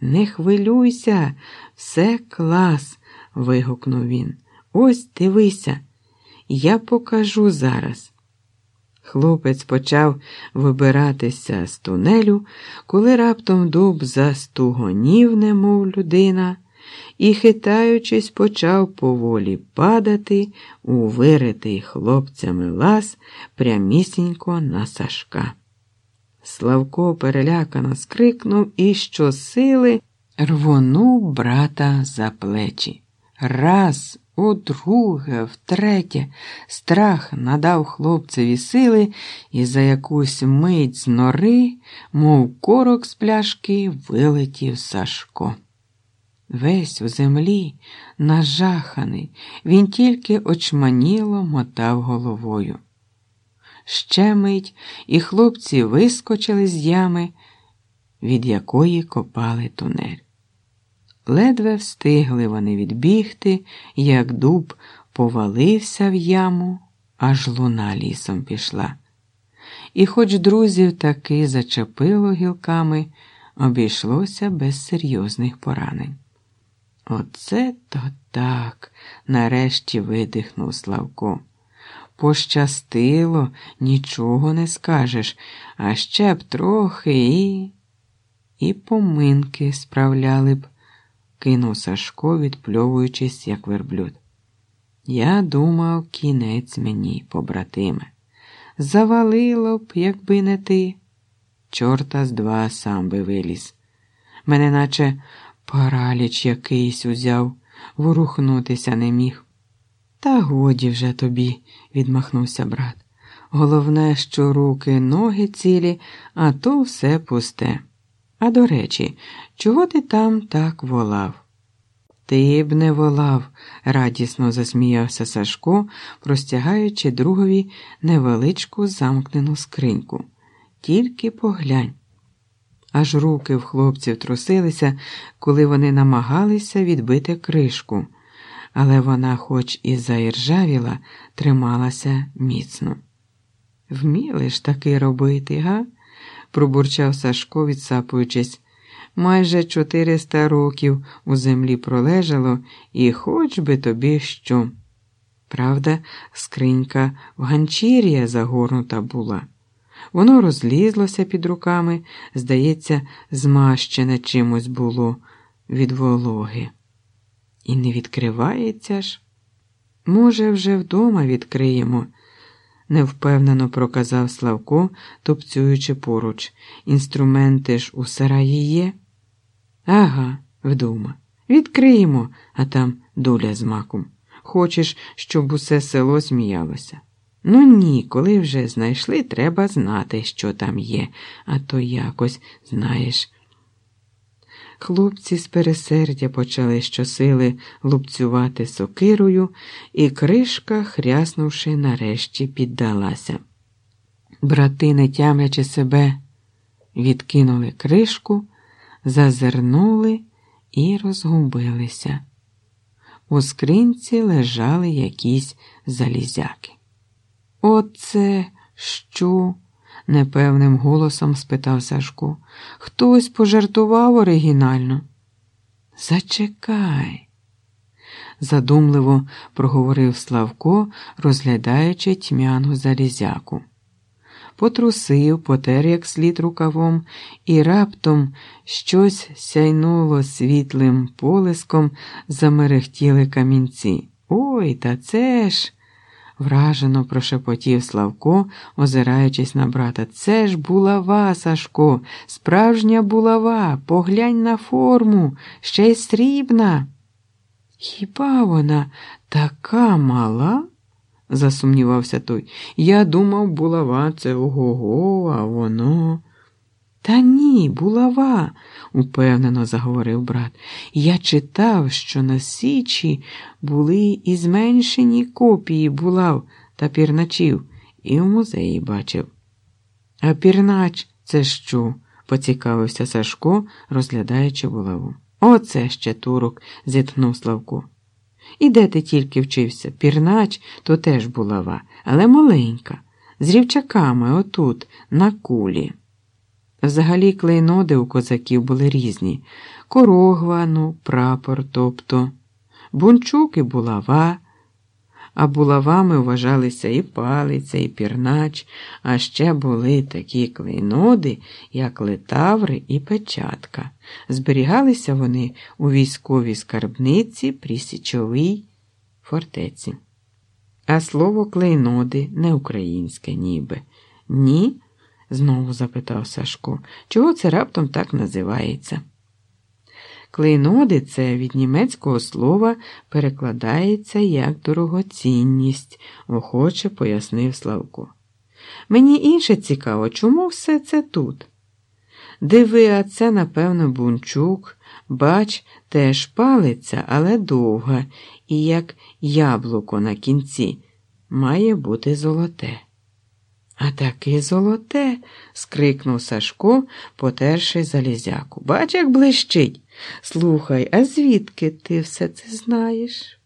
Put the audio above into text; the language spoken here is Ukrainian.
Не хвилюйся, все клас, вигукнув він. Ось дивися, я покажу зараз. Хлопець почав вибиратися з тунелю, коли раптом дуб застугонів, немов людина, і, хитаючись, почав поволі падати у виритий хлопцями лаз прямісінько на Сашка. Славко перелякано скрикнув і щосили рвонув брата за плечі. Раз, удруге, втретє, страх надав хлопцеві сили, і за якусь мить з нори, мов корок з пляшки, вилетів Сашко. Весь у землі, нажаханий, він тільки очманіло мотав головою. Ще мить, і хлопці вискочили з ями, від якої копали тунель. Ледве встигли вони відбігти, як дуб повалився в яму, аж луна лісом пішла. І, хоч друзів таки зачепило гілками, обійшлося без серйозних поранень. Оце то так, нарешті видихнув Славко. Пощастило, нічого не скажеш, а ще б трохи і. І поминки справляли б, кинув Сашко, відпльовуючись, як верблюд. Я думав, кінець мені, побратиме. Завалило б, якби не ти. Чорта з два сам би виліз. Мене наче параліч якийсь узяв, ворухнутися не міг. Та годі вже тобі, відмахнувся брат. Головне, що руки, ноги цілі, а то все пусте. А до речі, чого ти там так волав? Ти б не волав, радісно засміявся Сашко, простягаючи другові невеличку замкнену скриньку. Тільки поглянь. Аж руки в хлопців трусилися, коли вони намагалися відбити кришку, але вона, хоч і заіржавіла, трималася міцно. Вміли ж таки робити, га? пробурчав Сашко, відсапуючись. Майже чотириста років у землі пролежало, і хоч би тобі що. Правда, скринька в ганчір'я загорнута була. Воно розлізлося під руками, здається, змащене чимось було від вологи. І не відкривається ж. Може, вже вдома відкриємо, невпевнено проказав Славко, топцюючи поруч. Інструменти ж у сараї є. Ага, вдома. Відкриємо, а там доля з маком. Хочеш, щоб усе село сміялося. Ну ні, коли вже знайшли, треба знати, що там є, а то якось, знаєш. Хлопці з пересердя почали щосили лупцювати сокирою, і кришка, хряснувши, нарешті піддалася. Брати, не тямлячи себе, відкинули кришку, зазирнули і розгубилися. У скринці лежали якісь залізяки. Оце що? Непевним голосом спитав Сашко. Хтось пожартував оригінально. Зачекай, задумливо проговорив Славко, розглядаючи тьмяну залізяку. Потрусив, потер як слід рукавом, і раптом щось сяйнуло світлим полиском, замерехтіли камінці. Ой, та це ж вражено прошепотів Славко, озираючись на брата. Це ж булава, Сашко, справжня булава, поглянь на форму, ще й срібна. Хіба вона така мала? засумнівався той. Я думав, булава це ого, го а воно. Та ні, булава, упевнено заговорив брат. Я читав, що на Січі були і зменшені копії булав та пірначів, і в музеї бачив. А пірнач це що? поцікавився Сашко, розглядаючи булаву. Оце ще турок, зітхнув Славко. І де ти тільки вчився? Пірнач то теж булава, але маленька, з рівчаками отут, на кулі. Взагалі клейноди у козаків були різні корогва, ну, прапор, тобто, бунчук і булава, а булавами вважалися і палиця, і пірнач, а ще були такі клейноди, як летаври і печатка. Зберігалися вони у військовій скарбниці при Січовій фортеці. А слово клейноди не українське, ніби. Ні? Знову запитав Сашко. Чого це раптом так називається? Клейноди це від німецького слова перекладається як дорогоцінність, охоче пояснив Славко. Мені інше цікаво, чому все це тут? Диви, а це, напевно, бунчук, бач, теж палиця, але довга, і як яблуко на кінці, має бути золоте. А таки золоте. скрикнув Сашко, потерши залізяку. Бач, як блищить. Слухай, а звідки ти все це знаєш?